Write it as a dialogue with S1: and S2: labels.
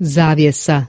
S1: zavjesa